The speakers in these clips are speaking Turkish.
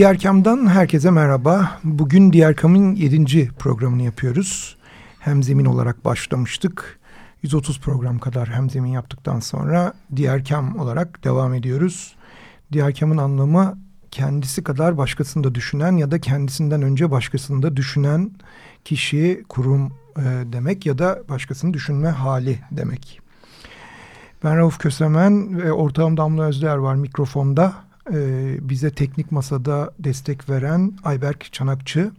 Diyerkam'dan herkese merhaba. Bugün Diyerkam'ın 7. programını yapıyoruz. Hemzemin olarak başlamıştık. 130 program kadar hemzemin yaptıktan sonra Diyerkam olarak devam ediyoruz. Diyerkam'ın anlamı kendisi kadar başkasını da düşünen ya da kendisinden önce başkasını da düşünen kişi, kurum e, demek ya da başkasını düşünme hali demek. Ben Rauf Kösemen ve ortağım Damla Özdeğer var mikrofonda e, bize teknik masada destek veren Ayberk Çanakçı.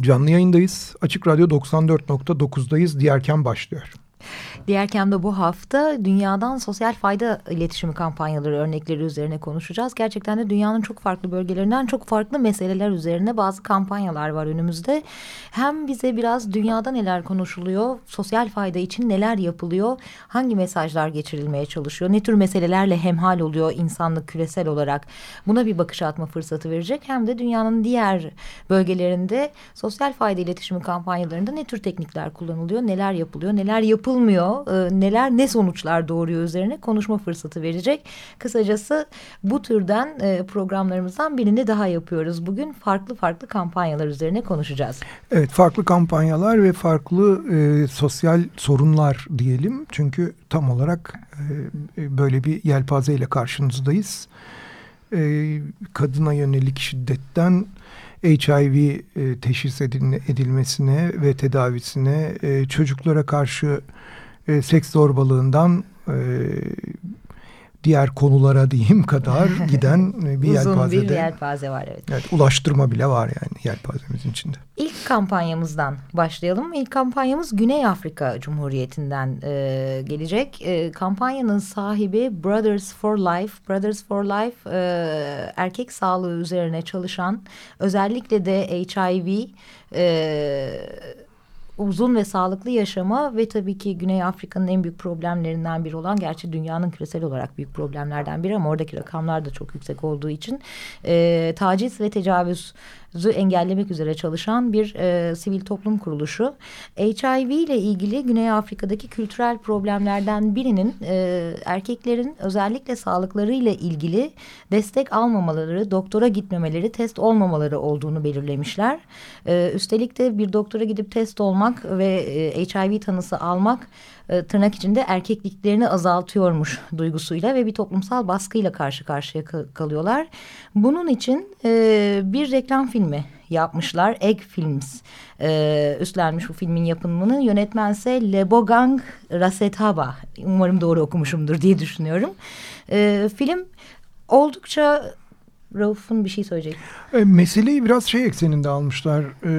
Canlı yayındayız. Açık Radyo 94.9'dayız. Diğerken başlıyor. Diğerken de bu hafta dünyadan sosyal fayda iletişimi kampanyaları örnekleri üzerine konuşacağız. Gerçekten de dünyanın çok farklı bölgelerinden çok farklı meseleler üzerine bazı kampanyalar var önümüzde. Hem bize biraz dünyada neler konuşuluyor, sosyal fayda için neler yapılıyor, hangi mesajlar geçirilmeye çalışıyor, ne tür meselelerle hemhal oluyor insanlık küresel olarak buna bir bakış atma fırsatı verecek. Hem de dünyanın diğer bölgelerinde sosyal fayda iletişimi kampanyalarında ne tür teknikler kullanılıyor, neler yapılıyor, neler yapılmıyor e, neler ne sonuçlar doğuruyor üzerine konuşma fırsatı verecek. Kısacası bu türden e, programlarımızdan birini daha yapıyoruz. Bugün farklı farklı kampanyalar üzerine konuşacağız. Evet farklı kampanyalar ve farklı e, sosyal sorunlar diyelim. Çünkü tam olarak e, böyle bir yelpazeyle karşınızdayız. E, kadına yönelik şiddetten HIV e, teşhis edilmesine ve tedavisine, e, çocuklara karşı e, seks zorbalığından e, diğer konulara diyeyim kadar giden bir Uzun yelpazede. bir yelpaze var evet. evet. Ulaştırma bile var yani yelpazemizin içinde. İlk kampanyamızdan başlayalım. İlk kampanyamız Güney Afrika Cumhuriyeti'nden e, gelecek. E, kampanyanın sahibi Brothers for Life. Brothers for Life e, erkek sağlığı üzerine çalışan özellikle de HIV... E, uzun ve sağlıklı yaşama ve tabii ki Güney Afrika'nın en büyük problemlerinden biri olan gerçi dünyanın küresel olarak büyük problemlerden biri ama oradaki rakamlar da çok yüksek olduğu için e, taciz ve tecavüz engellemek üzere çalışan bir e, sivil toplum kuruluşu. HIV ile ilgili Güney Afrika'daki kültürel problemlerden birinin e, erkeklerin özellikle sağlıklarıyla ilgili destek almamaları, doktora gitmemeleri, test olmamaları olduğunu belirlemişler. E, üstelik de bir doktora gidip test olmak ve e, HIV tanısı almak e, tırnak içinde erkekliklerini azaltıyormuş duygusuyla ve bir toplumsal baskıyla karşı karşıya kalıyorlar. Bunun için e, bir reklam filmi yapmışlar. Egg Films e, üstlenmiş bu filmin yapımını. Yönetmense Lebogang Rasetaba. Umarım doğru okumuşumdur diye düşünüyorum. E, film oldukça Rauf'un bir şey söyleyecek. E, meseleyi biraz şey ekseninde almışlar. E,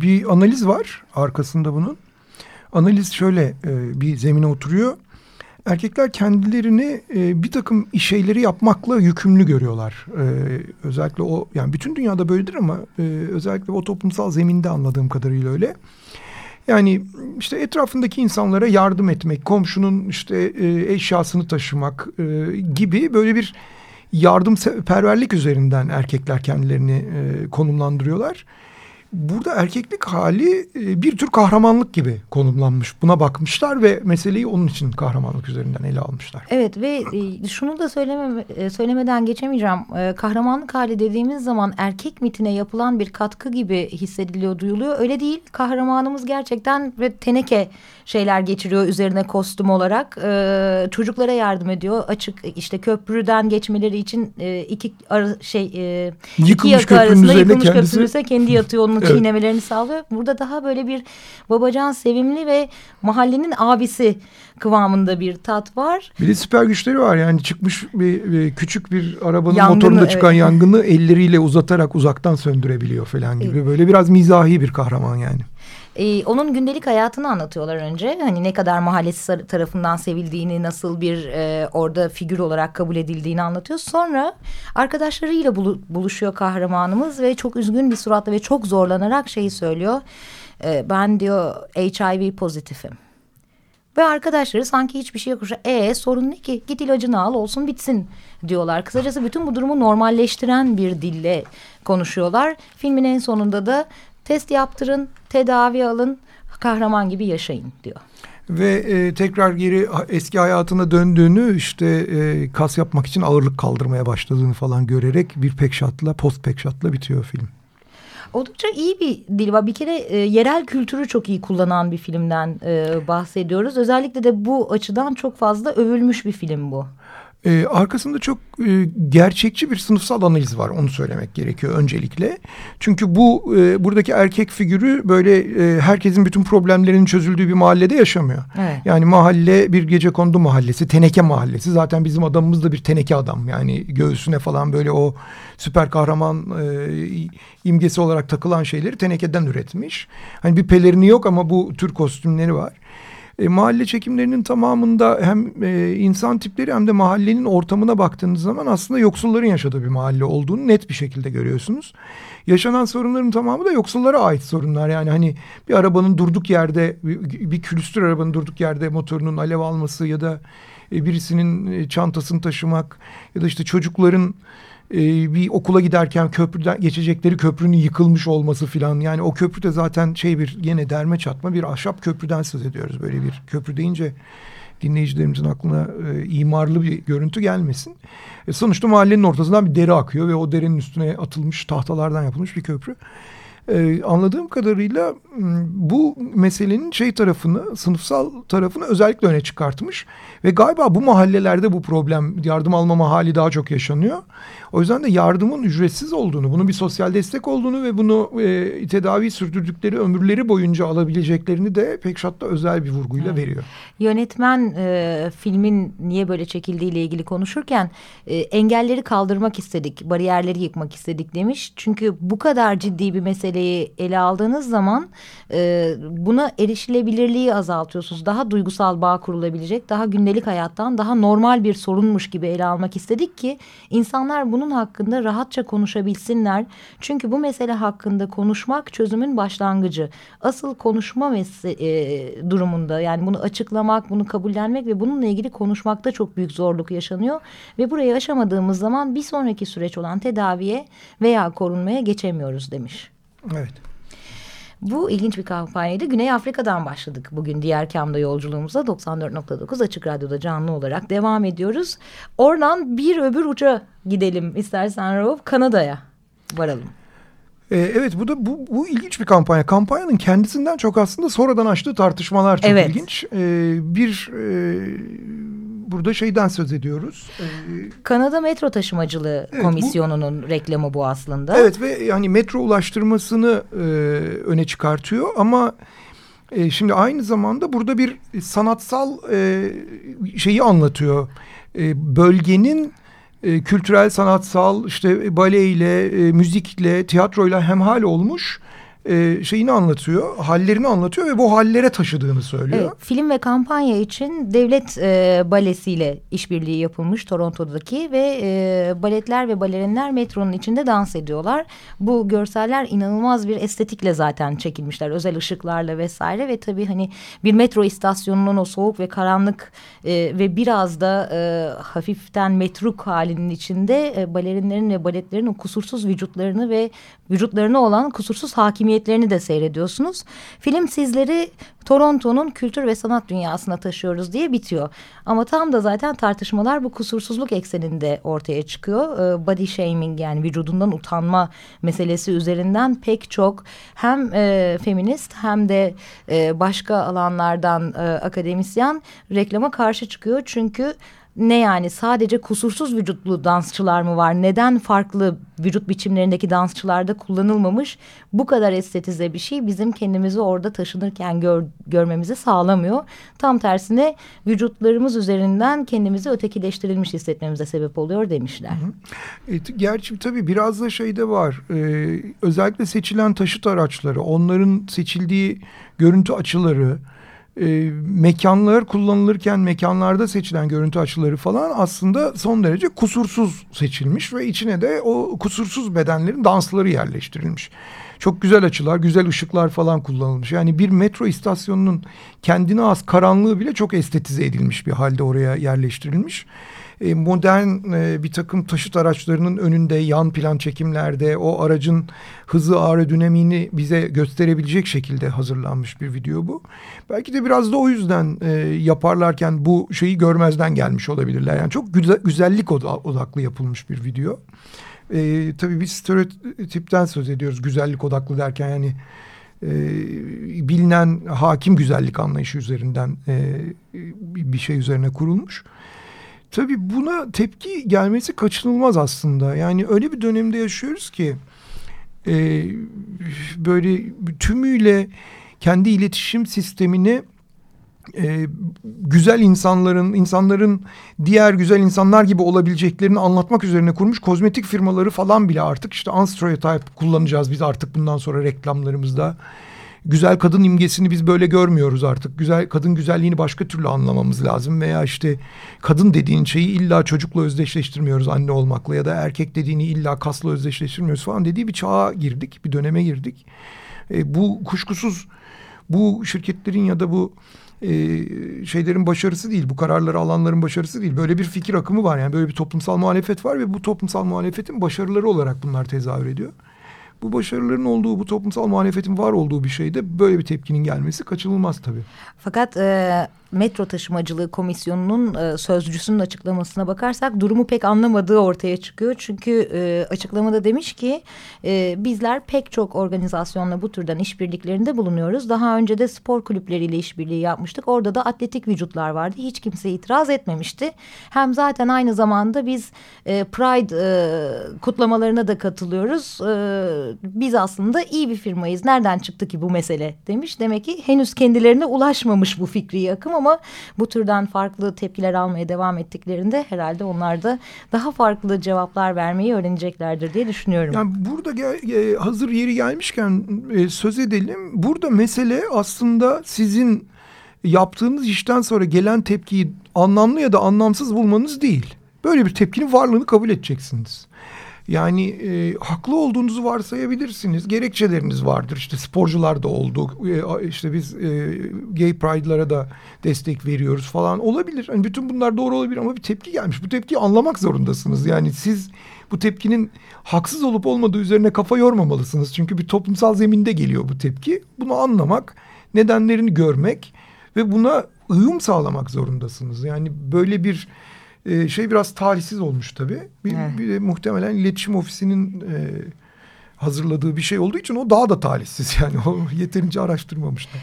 bir analiz var arkasında bunun. Analiz şöyle e, bir zemine oturuyor. Erkekler kendilerini e, bir takım şeyleri yapmakla yükümlü görüyorlar. E, özellikle o yani bütün dünyada böyledir ama e, özellikle o toplumsal zeminde anladığım kadarıyla öyle. Yani işte etrafındaki insanlara yardım etmek, komşunun işte e, eşyasını taşımak e, gibi böyle bir yardımperverlik üzerinden erkekler kendilerini e, konumlandırıyorlar burada erkeklik hali e, bir tür kahramanlık gibi konumlanmış. Buna bakmışlar ve meseleyi onun için kahramanlık üzerinden ele almışlar. Evet ve e, şunu da söyleme, e, söylemeden geçemeyeceğim. Kahramanlık hali dediğimiz zaman erkek mitine yapılan bir katkı gibi hissediliyor, duyuluyor. Öyle değil. Kahramanımız gerçekten ve teneke şeyler geçiriyor üzerine kostüm olarak. Çocuklara yardım ediyor. Açık işte köprüden geçmeleri için iki ara, şey iki yaka arasında yıkılmış köprünün kendi yatıyor onun evet. çiğnemelerini sağlıyor. Burada daha böyle bir babacan sevimli ve mahallenin abisi kıvamında bir tat var. Bir de süper güçleri var yani çıkmış bir, bir küçük bir arabanın Yangını, motorunda çıkan evet. yangını elleriyle uzatarak uzaktan söndürebiliyor falan gibi. Evet. Böyle biraz mizahi bir kahraman yani. Ee, onun gündelik hayatını anlatıyorlar önce. Hani ne kadar mahallesi tarafından sevildiğini, nasıl bir e, orada figür olarak kabul edildiğini anlatıyor. Sonra arkadaşlarıyla bulu, buluşuyor kahramanımız ve çok üzgün bir suratla ve çok zorlanarak şeyi söylüyor. E, ben diyor HIV pozitifim. Ve arkadaşları sanki hiçbir şey yokmuş. E sorun ne ki? Git ilacını al olsun bitsin diyorlar. Kısacası bütün bu durumu normalleştiren bir dille konuşuyorlar. Filmin en sonunda da test yaptırın, tedavi alın, kahraman gibi yaşayın diyor. Ve e, tekrar geri eski hayatına döndüğünü işte e, kas yapmak için ağırlık kaldırmaya başladığını falan görerek bir pek şatla post pek şatla bitiyor film. Oldukça iyi bir dil var. Bir kere e, yerel kültürü çok iyi kullanan bir filmden e, bahsediyoruz. Özellikle de bu açıdan çok fazla övülmüş bir film bu. Ee, arkasında çok e, gerçekçi bir sınıfsal analiz var onu söylemek gerekiyor öncelikle. Çünkü bu e, buradaki erkek figürü böyle e, herkesin bütün problemlerinin çözüldüğü bir mahallede yaşamıyor. Evet. Yani mahalle bir gece kondu mahallesi, teneke mahallesi. Zaten bizim adamımız da bir teneke adam. Yani göğsüne falan böyle o süper kahraman e, imgesi olarak takılan şeyleri tenekeden üretmiş. Hani bir pelerini yok ama bu tür kostümleri var. E, mahalle çekimlerinin tamamında hem e, insan tipleri hem de mahallenin ortamına baktığınız zaman aslında yoksulların yaşadığı bir mahalle olduğunu net bir şekilde görüyorsunuz. Yaşanan sorunların tamamı da yoksullara ait sorunlar. Yani hani bir arabanın durduk yerde bir, bir külüstür arabanın durduk yerde motorunun alev alması ya da e, birisinin e, çantasını taşımak ya da işte çocukların e, bir okula giderken köprüden geçecekleri köprünün yıkılmış olması filan. Yani o köprü de zaten şey bir yine derme çatma bir ahşap köprüden söz ediyoruz. Böyle bir köprü deyince dinleyicilerimizin aklına e, imarlı bir görüntü gelmesin. E, sonuçta mahallenin ortasından bir dere akıyor ve o derenin üstüne atılmış tahtalardan yapılmış bir köprü. Ee, anladığım kadarıyla bu meselenin şey tarafını, sınıfsal tarafını özellikle öne çıkartmış. Ve galiba bu mahallelerde bu problem, yardım almama hali daha çok yaşanıyor. O yüzden de yardımın ücretsiz olduğunu, bunun bir sosyal destek olduğunu ve bunu e, tedavi sürdürdükleri ömürleri boyunca alabileceklerini de pek şatta özel bir vurguyla evet. veriyor. Yönetmen e, filmin niye böyle çekildiğiyle ilgili konuşurken e, engelleri kaldırmak istedik, bariyerleri yıkmak istedik demiş. Çünkü bu kadar ciddi bir meseleyi ele aldığınız zaman e, buna erişilebilirliği azaltıyorsunuz. Daha duygusal bağ kurulabilecek, daha gündelik hayattan daha normal bir sorunmuş gibi ele almak istedik ki insanlar bunu bunun hakkında rahatça konuşabilsinler. Çünkü bu mesele hakkında konuşmak çözümün başlangıcı. Asıl konuşma e, durumunda yani bunu açıklamak, bunu kabullenmek ve bununla ilgili konuşmakta çok büyük zorluk yaşanıyor. Ve burayı aşamadığımız zaman bir sonraki süreç olan tedaviye veya korunmaya geçemiyoruz demiş. Evet. Bu ilginç bir kampanyaydı. Güney Afrika'dan başladık bugün diğer kamda yolculuğumuza 94.9 Açık Radyo'da canlı olarak devam ediyoruz. Oradan bir öbür uça gidelim istersen Rauf Kanada'ya varalım. Ee, evet bu da bu, bu ilginç bir kampanya. Kampanyanın kendisinden çok aslında sonradan açtığı tartışmalar çok evet. ilginç. Ee, bir e, burada şeyden söz ediyoruz. Ee, Kanada Metro Taşımacılığı evet, Komisyonu'nun bu, reklamı bu aslında. Evet ve yani metro ulaştırmasını e, öne çıkartıyor ama e, şimdi aynı zamanda burada bir sanatsal e, şeyi anlatıyor. E, bölgenin e, kültürel, sanatsal işte baleyle, e, müzikle, tiyatroyla hemhal olmuş e, şeyini anlatıyor, hallerini anlatıyor ve bu hallere taşıdığını söylüyor. Evet, film ve kampanya için devlet e, balesiyle işbirliği yapılmış Toronto'daki ve e, baletler ve balerinler metronun içinde dans ediyorlar. Bu görseller inanılmaz bir estetikle zaten çekilmişler, özel ışıklarla vesaire ve tabii hani bir metro istasyonunun o soğuk ve karanlık e, ve biraz da e, hafiften metruk halinin içinde e, balerinlerin ve baletlerin o kusursuz vücutlarını ve vücutlarına olan kusursuz hakimiyetlerini de seyrediyorsunuz. Film sizleri Toronto'nun kültür ve sanat dünyasına taşıyoruz diye bitiyor. Ama tam da zaten tartışmalar bu kusursuzluk ekseninde ortaya çıkıyor. Ee, body shaming yani vücudundan utanma meselesi üzerinden pek çok hem e, feminist hem de e, başka alanlardan e, akademisyen reklama karşı çıkıyor. Çünkü ne yani sadece kusursuz vücutlu dansçılar mı var? Neden farklı vücut biçimlerindeki dansçılarda kullanılmamış? Bu kadar estetize bir şey bizim kendimizi orada taşınırken gör, görmemizi sağlamıyor. Tam tersine vücutlarımız üzerinden kendimizi ötekileştirilmiş hissetmemize sebep oluyor demişler. Hı hı. E, gerçi tabii biraz da şey de var. Ee, özellikle seçilen taşıt araçları, onların seçildiği görüntü açıları e, mekanlar kullanılırken mekanlarda seçilen görüntü açıları falan aslında son derece kusursuz seçilmiş ve içine de o kusursuz bedenlerin dansları yerleştirilmiş. Çok güzel açılar, güzel ışıklar falan kullanılmış. Yani bir metro istasyonunun kendine az karanlığı bile çok estetize edilmiş bir halde oraya yerleştirilmiş. E, modern e, bir takım taşıt araçlarının önünde yan plan çekimlerde o aracın hızı aerodinamiğini bize gösterebilecek şekilde hazırlanmış bir video bu. Belki de biraz da o yüzden e, yaparlarken bu şeyi görmezden gelmiş olabilirler. Yani çok güzel, güzellik odaklı yapılmış bir video. E, tabii biz stereotipten söz ediyoruz güzellik odaklı derken yani e, bilinen hakim güzellik anlayışı üzerinden e, bir şey üzerine kurulmuş. Tabii buna tepki gelmesi kaçınılmaz aslında. Yani öyle bir dönemde yaşıyoruz ki e, böyle tümüyle kendi iletişim sistemini e, güzel insanların, insanların diğer güzel insanlar gibi olabileceklerini anlatmak üzerine kurmuş kozmetik firmaları falan bile artık işte unstereotype kullanacağız biz artık bundan sonra reklamlarımızda güzel kadın imgesini biz böyle görmüyoruz artık. Güzel kadın güzelliğini başka türlü anlamamız lazım veya işte kadın dediğin şeyi illa çocukla özdeşleştirmiyoruz anne olmakla ya da erkek dediğini illa kasla özdeşleştirmiyoruz falan dediği bir çağa girdik, bir döneme girdik. E, bu kuşkusuz bu şirketlerin ya da bu e, şeylerin başarısı değil. Bu kararları alanların başarısı değil. Böyle bir fikir akımı var yani böyle bir toplumsal muhalefet var ve bu toplumsal muhalefetin başarıları olarak bunlar tezahür ediyor bu başarıların olduğu, bu toplumsal muhalefetin var olduğu bir şeyde böyle bir tepkinin gelmesi kaçınılmaz tabii. Fakat e, Metro Taşımacılığı Komisyonu'nun e, sözcüsünün açıklamasına bakarsak durumu pek anlamadığı ortaya çıkıyor. Çünkü e, açıklamada demiş ki e, bizler pek çok organizasyonla bu türden işbirliklerinde bulunuyoruz. Daha önce de spor kulüpleriyle işbirliği yapmıştık. Orada da atletik vücutlar vardı. Hiç kimse itiraz etmemişti. Hem zaten aynı zamanda biz e, Pride e, kutlamalarına da katılıyoruz. E, biz aslında iyi bir firmayız. Nereden çıktı ki bu mesele demiş. Demek ki henüz kendilerine ulaşmamış bu fikri akım ama bu türden farklı tepkiler almaya devam ettiklerinde herhalde onlar da daha farklı cevaplar vermeyi öğreneceklerdir diye düşünüyorum. Yani burada gel, hazır yeri gelmişken e, söz edelim. Burada mesele aslında sizin yaptığınız işten sonra gelen tepkiyi anlamlı ya da anlamsız bulmanız değil. Böyle bir tepkinin varlığını kabul edeceksiniz. Yani e, haklı olduğunuzu varsayabilirsiniz. Gerekçeleriniz vardır. İşte sporcular da oldu. E, işte biz e, gay pride'lara da destek veriyoruz falan olabilir. Hani bütün bunlar doğru olabilir ama bir tepki gelmiş. Bu tepkiyi anlamak zorundasınız. Yani siz bu tepkinin haksız olup olmadığı üzerine kafa yormamalısınız. Çünkü bir toplumsal zeminde geliyor bu tepki. Bunu anlamak, nedenlerini görmek ve buna uyum sağlamak zorundasınız. Yani böyle bir e, şey biraz talihsiz olmuş tabii. Bir, evet. bir de muhtemelen iletişim ofisinin e, hazırladığı bir şey olduğu için o daha da talihsiz yani. O yeterince araştırmamışlar.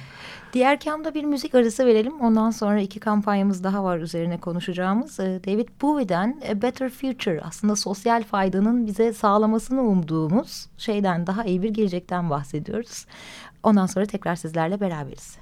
Diğer kamda bir müzik arası verelim. Ondan sonra iki kampanyamız daha var üzerine konuşacağımız. Ee, David Bowie'den A Better Future aslında sosyal faydanın bize sağlamasını umduğumuz şeyden daha iyi bir gelecekten bahsediyoruz. Ondan sonra tekrar sizlerle beraberiz.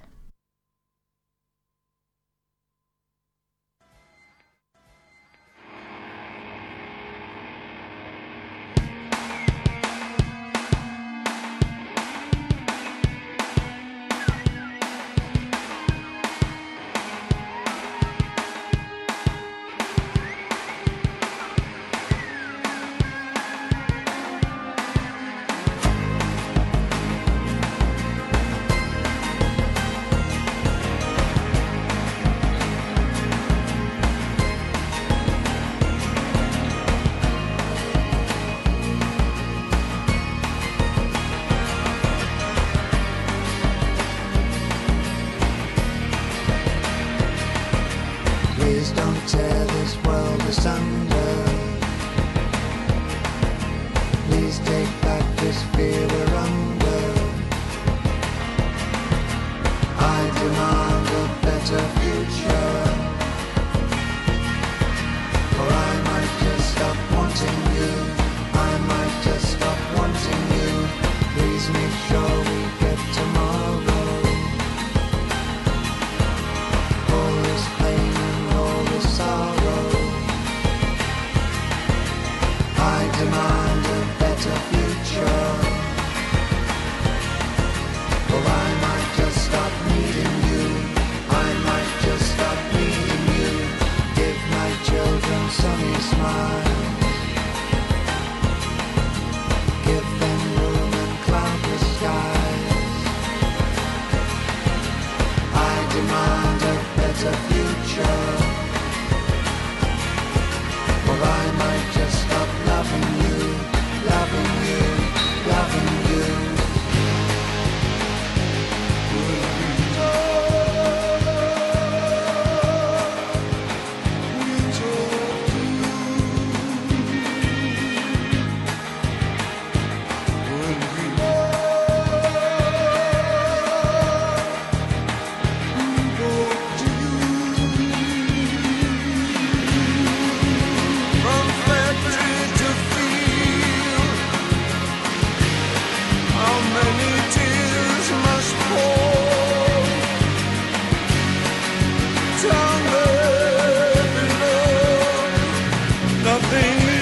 nothing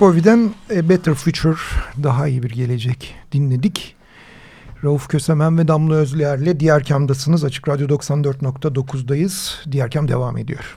David Bowie'den A Better Future, daha iyi bir gelecek dinledik. Rauf Kösemen ve Damla Özlüer'le Diğer Kam'dasınız. Açık Radyo 94.9'dayız. Diğer Kam devam ediyor.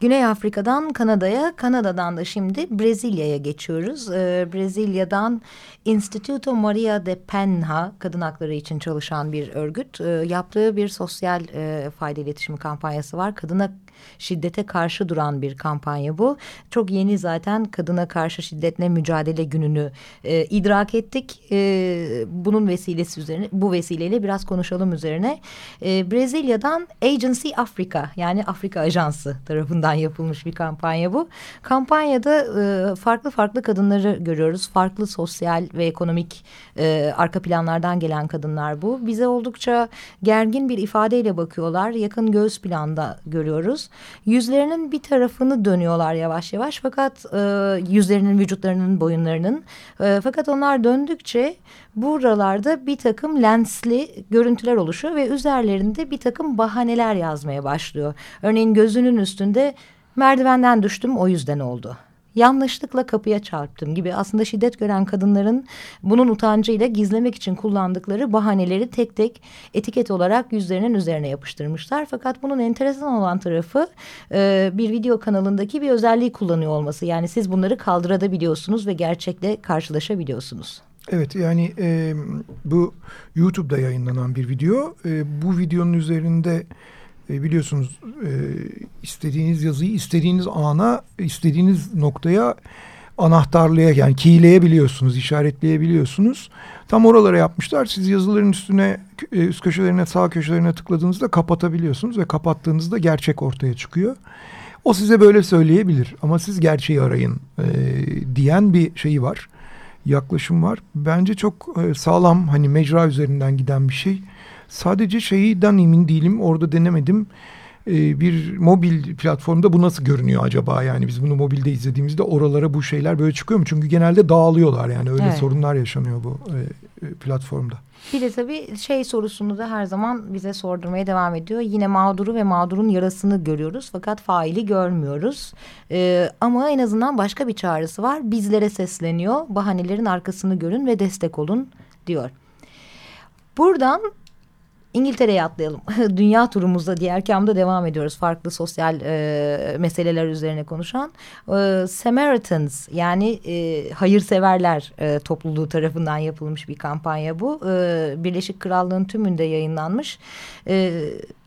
Güney Afrika'dan Kanada'ya, Kanada'dan da şimdi Brezilya'ya geçiyoruz. Ee, Brezilya'dan Instituto Maria de Penha, kadın hakları için çalışan bir örgüt, e, yaptığı bir sosyal e, fayda iletişimi kampanyası var. Kadına şiddete karşı duran bir kampanya bu. Çok yeni zaten kadına karşı şiddetle mücadele gününü e, idrak ettik. E, bunun vesilesi üzerine, bu vesileyle biraz konuşalım üzerine. E, Brezilya'dan Agency Africa yani Afrika Ajansı tarafından yapılmış bir kampanya bu. Kampanyada e, farklı farklı kadınları görüyoruz. Farklı sosyal ve ekonomik e, arka planlardan gelen kadınlar bu. Bize oldukça gergin bir ifadeyle bakıyorlar. Yakın göğüs planda görüyoruz. Yüzlerinin bir tarafını dönüyorlar yavaş yavaş fakat e, yüzlerinin, vücutlarının, boyunlarının. E, fakat onlar döndükçe buralarda bir takım lensli görüntüler oluşuyor ve üzerlerinde bir takım bahaneler yazmaya başlıyor. Örneğin gözünün üstünde merdivenden düştüm o yüzden oldu yanlışlıkla kapıya çarptım gibi aslında şiddet gören kadınların bunun utancıyla gizlemek için kullandıkları bahaneleri tek tek etiket olarak yüzlerinin üzerine yapıştırmışlar. Fakat bunun enteresan olan tarafı e, bir video kanalındaki bir özelliği kullanıyor olması. Yani siz bunları kaldırabiliyorsunuz ve gerçekle karşılaşabiliyorsunuz. Evet yani e, bu YouTube'da yayınlanan bir video. E, bu videonun üzerinde e, biliyorsunuz e, istediğiniz yazıyı istediğiniz ana, istediğiniz noktaya anahtarlığa yani keyleyebiliyorsunuz, işaretleyebiliyorsunuz. Tam oralara yapmışlar. Siz yazıların üstüne, e, üst köşelerine, sağ köşelerine tıkladığınızda kapatabiliyorsunuz ve kapattığınızda gerçek ortaya çıkıyor. O size böyle söyleyebilir ama siz gerçeği arayın diyen bir şeyi var. Yaklaşım var. Bence çok sağlam hani mecra üzerinden giden bir şey. Sadece şeyden emin değilim. Orada denemedim. Ee, bir mobil platformda bu nasıl görünüyor acaba? Yani biz bunu mobilde izlediğimizde oralara bu şeyler böyle çıkıyor mu? Çünkü genelde dağılıyorlar yani öyle evet. sorunlar yaşanıyor bu e, e, platformda. Bir de tabii şey sorusunu da her zaman bize sordurmaya devam ediyor. Yine mağduru ve mağdurun yarasını görüyoruz fakat faili görmüyoruz. Ee, ama en azından başka bir çağrısı var. Bizlere sesleniyor. Bahanelerin arkasını görün ve destek olun diyor. Buradan İngiltere'ye atlayalım. Dünya turumuzda diğer kamda devam ediyoruz. Farklı sosyal e, meseleler üzerine konuşan. E, Samaritans yani e, hayırseverler e, topluluğu tarafından yapılmış bir kampanya bu. E, Birleşik Krallığın tümünde yayınlanmış. E,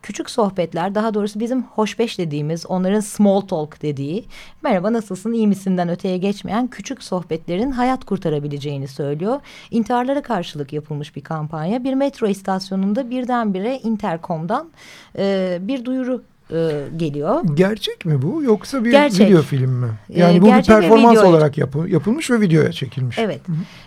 küçük sohbetler daha doğrusu bizim hoşbeş dediğimiz onların small talk dediği merhaba nasılsın iyi misinden öteye geçmeyen küçük sohbetlerin hayat kurtarabileceğini söylüyor. İntiharlara karşılık yapılmış bir kampanya. Bir metro istasyonunda birdenbire interkomdan e, bir duyuru e, geliyor. Gerçek mi bu yoksa bir Gerçek. video film mi? E, yani bu Gerçek bir performans olarak yapı, yapılmış ve videoya çekilmiş. Evet.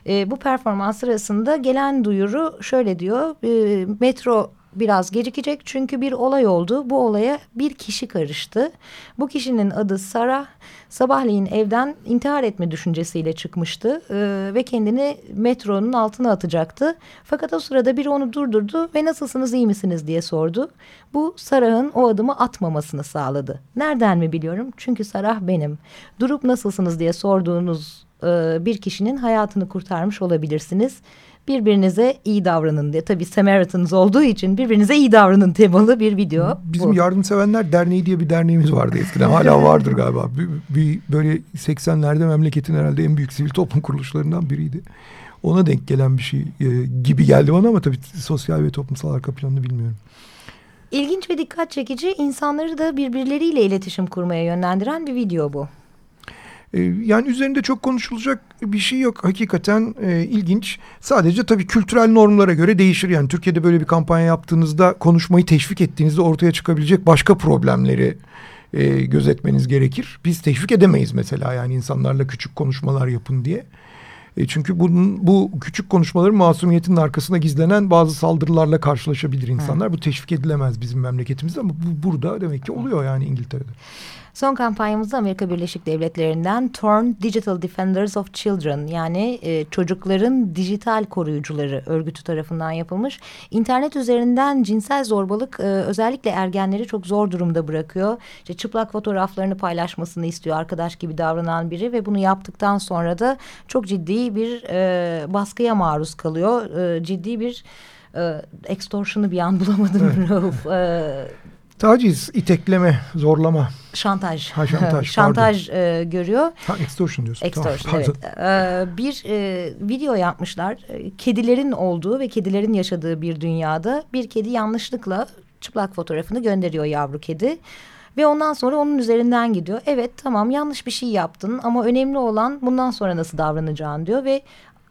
E, bu performans sırasında gelen duyuru şöyle diyor. E, metro biraz gecikecek çünkü bir olay oldu. Bu olaya bir kişi karıştı. Bu kişinin adı Sara. Sabahleyin evden intihar etme düşüncesiyle çıkmıştı ee, ve kendini metronun altına atacaktı. Fakat o sırada biri onu durdurdu ve nasılsınız iyi misiniz diye sordu. Bu Sarah'ın o adımı atmamasını sağladı. Nereden mi biliyorum? Çünkü Sarah benim. Durup nasılsınız diye sorduğunuz e, bir kişinin hayatını kurtarmış olabilirsiniz birbirinize iyi davranın diye. Tabii Samaritans olduğu için birbirinize iyi davranın temalı bir video. Bizim bu. Yardımsevenler Derneği diye bir derneğimiz vardı eskiden. Hala vardır galiba. Bir, bir böyle 80'lerde memleketin herhalde en büyük sivil toplum kuruluşlarından biriydi. Ona denk gelen bir şey e, gibi geldi bana ama tabii sosyal ve toplumsal arka planını bilmiyorum. İlginç ve dikkat çekici insanları da birbirleriyle iletişim kurmaya yönlendiren bir video bu. Ee, yani üzerinde çok konuşulacak bir şey yok. Hakikaten e, ilginç. Sadece tabii kültürel normlara göre değişir. Yani Türkiye'de böyle bir kampanya yaptığınızda konuşmayı teşvik ettiğinizde ortaya çıkabilecek başka problemleri e, gözetmeniz gerekir. Biz teşvik edemeyiz mesela yani insanlarla küçük konuşmalar yapın diye. E, çünkü bunun, bu küçük konuşmaların masumiyetinin arkasında gizlenen bazı saldırılarla karşılaşabilir insanlar. Hı. Bu teşvik edilemez bizim memleketimizde ama bu burada demek ki oluyor yani İngiltere'de. Son kampanyamızda Amerika Birleşik Devletleri'nden Torn Digital Defenders of Children yani e, çocukların dijital koruyucuları örgütü tarafından yapılmış. İnternet üzerinden cinsel zorbalık e, özellikle ergenleri çok zor durumda bırakıyor. İşte çıplak fotoğraflarını paylaşmasını istiyor arkadaş gibi davranan biri ve bunu yaptıktan sonra da çok ciddi bir e, baskıya maruz kalıyor. E, ciddi bir e, extortion'ı bir an bulamadım. Rauf. E, Taciz, itekleme, zorlama. şantaj. Ha, şantaj, şantaj e, görüyor. Ha, extortion diyorsun. Extortion Tamam, evet. Ee, bir e, video yapmışlar. Ee, Kedilerin olduğu ve kedilerin yaşadığı bir dünyada bir kedi yanlışlıkla çıplak fotoğrafını gönderiyor yavru kedi. Ve ondan sonra onun üzerinden gidiyor. Evet tamam yanlış bir şey yaptın ama önemli olan bundan sonra nasıl davranacağın diyor ve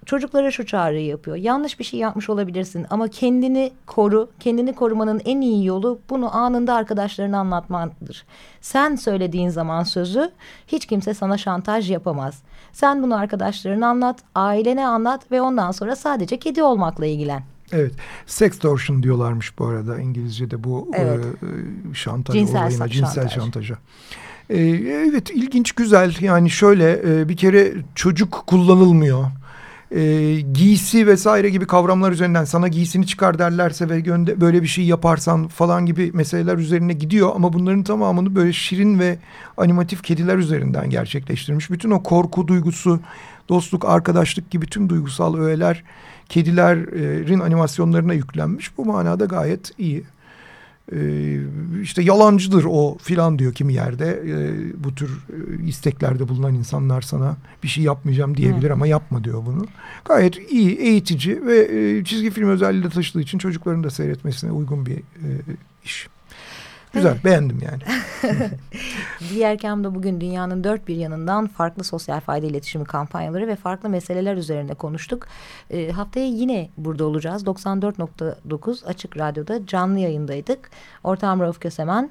çocuklara şu çağrıyı yapıyor. Yanlış bir şey yapmış olabilirsin ama kendini koru. Kendini korumanın en iyi yolu bunu anında arkadaşlarına anlatmandır. Sen söylediğin zaman sözü hiç kimse sana şantaj yapamaz. Sen bunu arkadaşlarına anlat, ailene anlat ve ondan sonra sadece kedi olmakla ilgilen. Evet. Sextortion diyorlarmış bu arada İngilizce'de bu Evet. e, şantaj Cinsel olayına, cinsel şantaj. şantaja. E, evet ilginç güzel yani şöyle e, bir kere çocuk kullanılmıyor. E, giysi vesaire gibi kavramlar üzerinden sana giysini çıkar derlerse ve gönde, böyle bir şey yaparsan falan gibi meseleler üzerine gidiyor ama bunların tamamını böyle şirin ve animatif kediler üzerinden gerçekleştirmiş. Bütün o korku duygusu, dostluk, arkadaşlık gibi tüm duygusal öğeler kedilerin animasyonlarına yüklenmiş. Bu manada gayet iyi. Ee, işte yalancıdır o filan diyor kimi yerde. Ee, bu tür e, isteklerde bulunan insanlar sana bir şey yapmayacağım diyebilir ama yapma diyor bunu. Gayet iyi, eğitici ve e, çizgi film özelliği de taşıdığı için çocukların da seyretmesine uygun bir e, iş. Güzel, Evet. beğendim yani. Diğer kamda bugün dünyanın dört bir yanından farklı sosyal fayda iletişimi kampanyaları ve farklı meseleler üzerine konuştuk. Ee, haftaya yine burada olacağız. 94.9 Açık Radyo'da canlı yayındaydık. Ortağım Rauf Kösemen.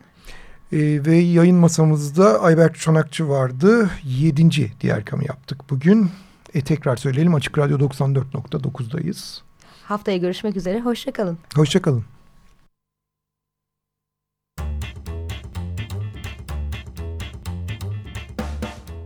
Ee, ve yayın masamızda Ayberk Çanakçı vardı. Yedinci diğer kamı yaptık bugün. E, tekrar söyleyelim Açık Radyo 94.9'dayız. Haftaya görüşmek üzere. Hoşçakalın. Hoşçakalın.